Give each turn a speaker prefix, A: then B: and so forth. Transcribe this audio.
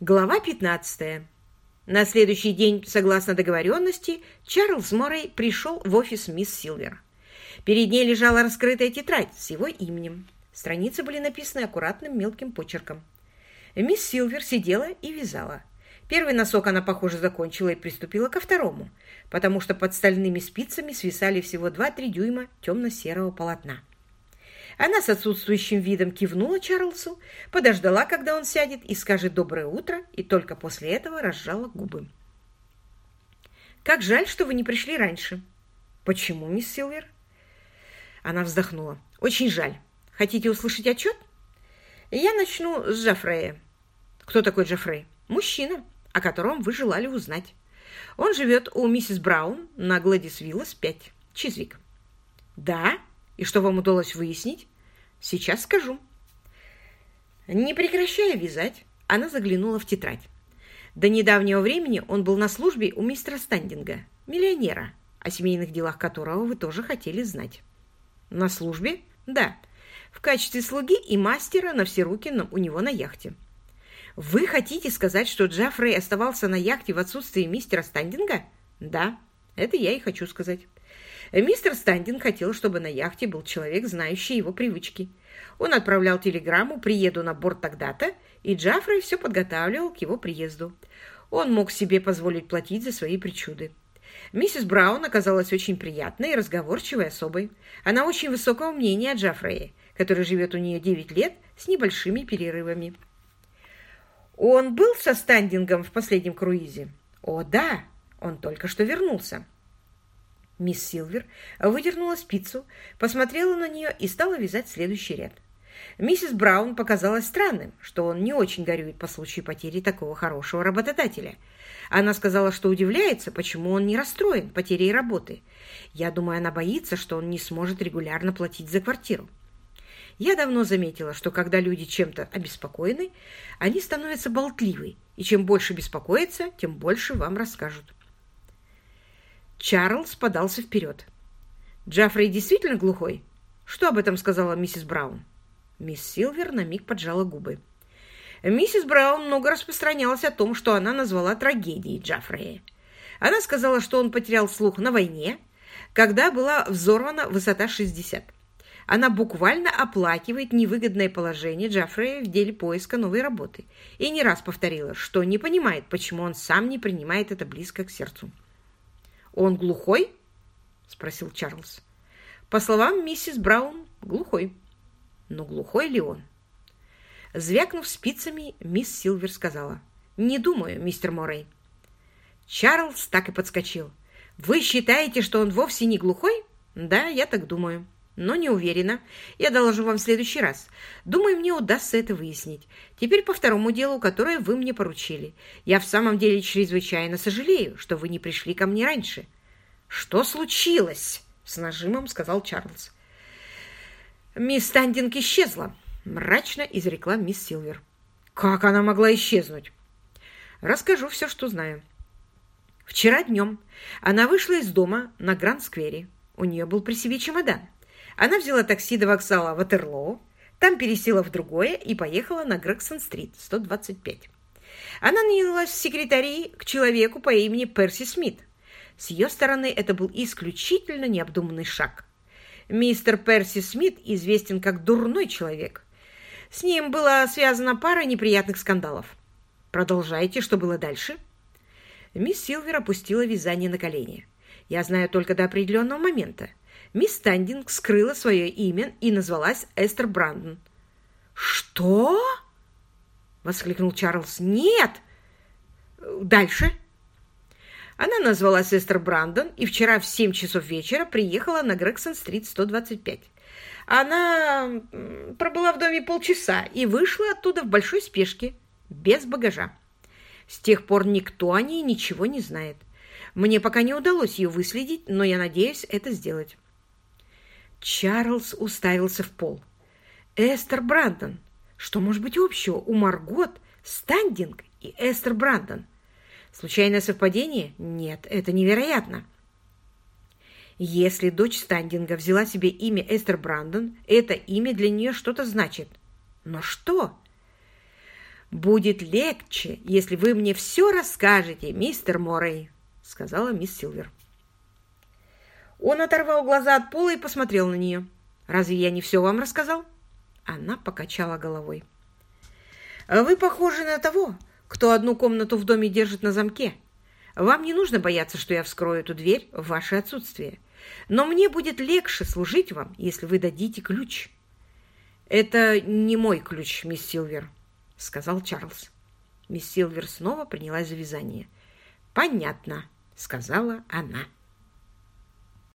A: Глава 15. На следующий день, согласно договоренности, Чарльз Моррей пришел в офис мисс Силвер. Перед ней лежала раскрытая тетрадь с его именем. Страницы были написаны аккуратным мелким почерком. Мисс Силвер сидела и вязала. Первый носок она, похоже, закончила и приступила ко второму, потому что под стальными спицами свисали всего 2-3 дюйма темно-серого полотна. Она с отсутствующим видом кивнула Чарльзу, подождала, когда он сядет и скажет «доброе утро», и только после этого разжала губы. «Как жаль, что вы не пришли раньше». «Почему, мисс Силвер?» Она вздохнула. «Очень жаль. Хотите услышать отчет?» «Я начну с Джафрея». «Кто такой Джафрей?» «Мужчина, о котором вы желали узнать. Он живет у миссис Браун на Гладис Виллас 5, Чизвик». «Да? И что вам удалось выяснить?» Сейчас скажу. Не прекращая вязать, она заглянула в тетрадь. До недавнего времени он был на службе у мистера Стандинга, миллионера, о семейных делах которого вы тоже хотели знать. На службе? Да. В качестве слуги и мастера на все руки у него на яхте. Вы хотите сказать, что Джаффрей оставался на яхте в отсутствии мистера Стандинга? Да, это я и хочу сказать. Мистер Стандин хотел, чтобы на яхте был человек, знающий его привычки. Он отправлял телеграмму «Приеду на борт тогда-то», и Джаффри все подготавливал к его приезду. Он мог себе позволить платить за свои причуды. Миссис Браун оказалась очень приятной и разговорчивой особой. Она очень высокого мнения о Джаффрее, который живет у нее 9 лет с небольшими перерывами. Он был со стандингом в последнем круизе? О, да, он только что вернулся. Мисс Силвер выдернула спицу, посмотрела на нее и стала вязать следующий ряд. Миссис Браун показалось странным, что он не очень горюет по случаю потери такого хорошего работодателя. Она сказала, что удивляется, почему он не расстроен потерей работы. Я думаю, она боится, что он не сможет регулярно платить за квартиру. Я давно заметила, что когда люди чем-то обеспокоены, они становятся болтливы, и чем больше беспокоятся, тем больше вам расскажут. Чарльз подался вперед. «Джаффри действительно глухой? Что об этом сказала миссис Браун?» Мисс Силвер на миг поджала губы. Миссис Браун много распространялась о том, что она назвала трагедией Джаффрея. Она сказала, что он потерял слух на войне, когда была взорвана высота 60. Она буквально оплакивает невыгодное положение Джаффрея в деле поиска новой работы и не раз повторила, что не понимает, почему он сам не принимает это близко к сердцу. «Он глухой?» — спросил Чарльз. По словам миссис Браун, глухой. Но глухой ли он? Звякнув спицами, мисс Силвер сказала. «Не думаю, мистер Моррей». Чарльз так и подскочил. «Вы считаете, что он вовсе не глухой?» «Да, я так думаю, но не уверена. Я доложу вам в следующий раз. Думаю, мне удастся это выяснить. Теперь по второму делу, которое вы мне поручили. Я в самом деле чрезвычайно сожалею, что вы не пришли ко мне раньше». «Что случилось?» — с нажимом сказал Чарльз. «Мисс Стандинг исчезла», — мрачно изрекла мисс Силвер. «Как она могла исчезнуть?» «Расскажу все, что знаю». Вчера днем она вышла из дома на Гранд-сквере. У нее был при себе чемодан. Она взяла такси до вокзала Ватерлоу, там пересела в другое и поехала на Грегсон-стрит, 125. Она нанялась в секретари к человеку по имени Перси Смит. С ее стороны это был исключительно необдуманный шаг. Мистер Перси Смит известен как дурной человек. С ним была связана пара неприятных скандалов. Продолжайте, что было дальше? Мисс Силвер опустила вязание на колени. Я знаю только до определенного момента. Мисс Стандинг скрыла свое имя и назвалась Эстер Брандон. «Что?» — воскликнул Чарльз. «Нет!» «Дальше?» Она назвалась Эстер Брандон и вчера в 7 часов вечера приехала на Грегсон-стрит 125. Она пробыла в доме полчаса и вышла оттуда в большой спешке, без багажа. С тех пор никто о ней ничего не знает. Мне пока не удалось ее выследить, но я надеюсь это сделать. Чарльз уставился в пол. Эстер Брандон. Что может быть общего у Маргот, Стандинг и Эстер Брандон? Случайное совпадение? Нет, это невероятно. Если дочь Стандинга взяла себе имя Эстер Брандон, это имя для нее что-то значит. Но что? «Будет легче, если вы мне все расскажете, мистер Моррей», — сказала мисс Силвер. Он оторвал глаза от пола и посмотрел на нее. «Разве я не все вам рассказал?» Она покачала головой. «Вы похожи на того, кто одну комнату в доме держит на замке. Вам не нужно бояться, что я вскрою эту дверь в ваше отсутствие. Но мне будет легче служить вам, если вы дадите ключ». «Это не мой ключ, мисс Силвер», — сказал Чарльз. Мисс Силвер снова принялась за вязание. «Понятно», — сказала она.